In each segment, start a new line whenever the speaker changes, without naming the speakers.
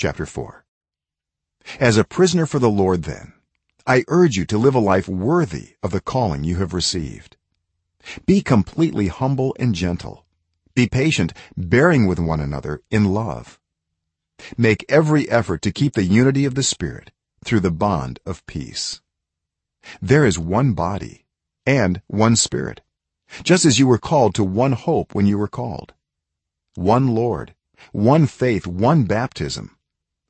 chapter 4 as a prisoner for the lord then i urge you to live a life worthy of the calling you have received. Be completely humble and gentle. Be patient bearing with one another in love. Make every effort to keep the unity of the spirit through the bond of peace. There is one body and one spirit just as you were called to one hope when you were called. One lord one faith one baptism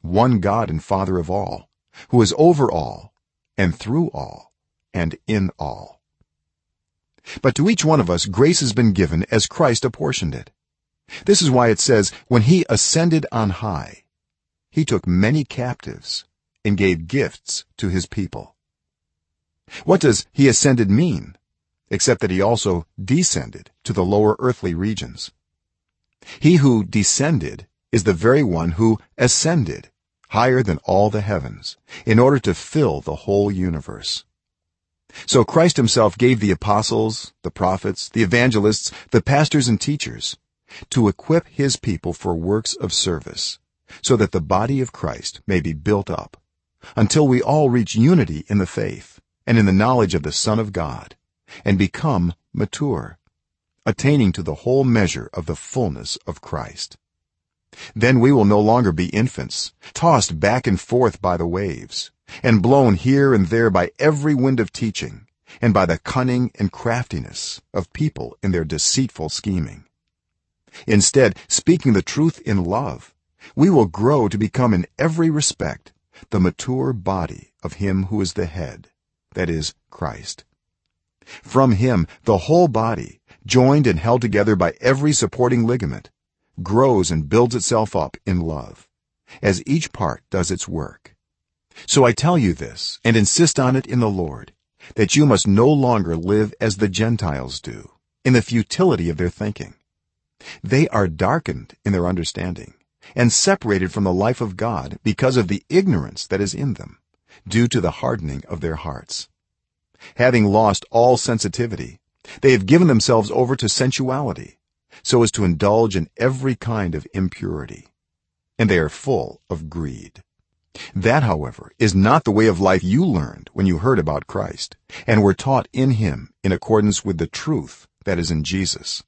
one god and father of all who is over all and through all and in all. But to each one of us grace has been given as Christ apportioned it. This is why it says when he ascended on high he took many captives and gave gifts to his people. What does he ascended mean except that he also descended to the lower earthly regions? He who descended is the very one who ascended higher than all the heavens in order to fill the whole universe. So christ himself gave the apostles the prophets the evangelists the pastors and teachers to equip his people for works of service so that the body of christ may be built up until we all reach unity in the faith and in the knowledge of the son of god and become mature attaining to the whole measure of the fullness of Christ then we will no longer be infants tossed back and forth by the waves and blown here and there by every wind of teaching and by the cunning and craftiness of people in their deceitful scheming. Instead speaking the truth in love we will grow to become in every respect the mature body of him who is the head that is Christ. From him the whole body joined and held together by every supporting ligament grows and builds itself up in love as each part does its work. So i tell you this and insist on it in the lord that you must no longer live as the gentiles do in the futility of their thinking. They are darkened in their understanding and separated from the life of god because of the ignorance that is in them due to the hardening of their hearts. Having lost all sensitivity they have given themselves over to sensuality so as to indulge in every kind of impurity. And they are full of greed. That however is not the way of life you learned when you heard about Christ and were taught in him in accordance with the truth that is in Jesus.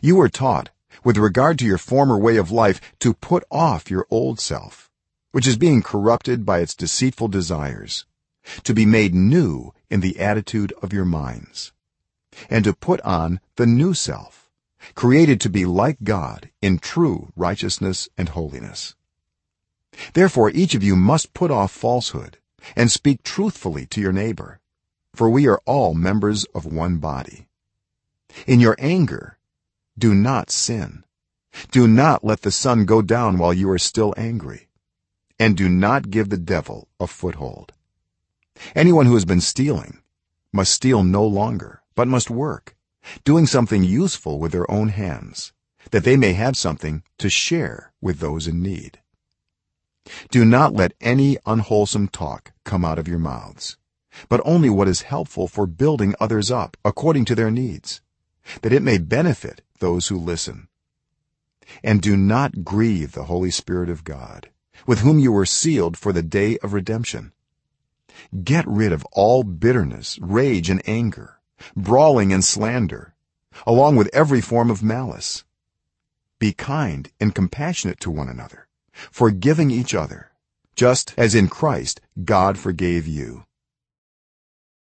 You were taught with regard to your former way of life to put off your old self which is being corrupted by its deceitful desires to be made new in the attitude of your minds and to put on the new self created to be like god in true righteousness and holiness. Therefore each of you must put off falsehood and speak truthfully to your neighbor for we are all members of one body. In your anger do not sin. Do not let the sun go down while you are still angry and do not give the devil a foothold. Anyone who has been stealing must steal no longer but must work doing something useful with their own hands that they may have something to share with those in need. Do not let any unwholesome talk come out of your mouths but only what is helpful for building others up according to their needs that it may benefit those who listen. And do not grieve the holy spirit of god with whom you were sealed for the day of redemption. Get rid of all bitterness rage and anger brawling and slander along with every form of malice. Be kind and compassionate to one another forgiving each other just as in Christ God forgave you